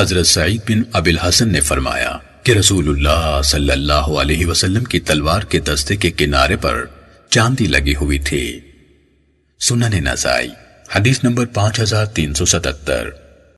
حضرت سعید بن ابی الحسن نے فرمایا کہ رسول اللہ صلی اللہ علیہ وسلم کی تلوار کے دستے کے کنارے پر چاندی لگی ہوئی تھی۔ سنن نسائی، حدیث نمبر پانچ ہزار تین سو ستتر۔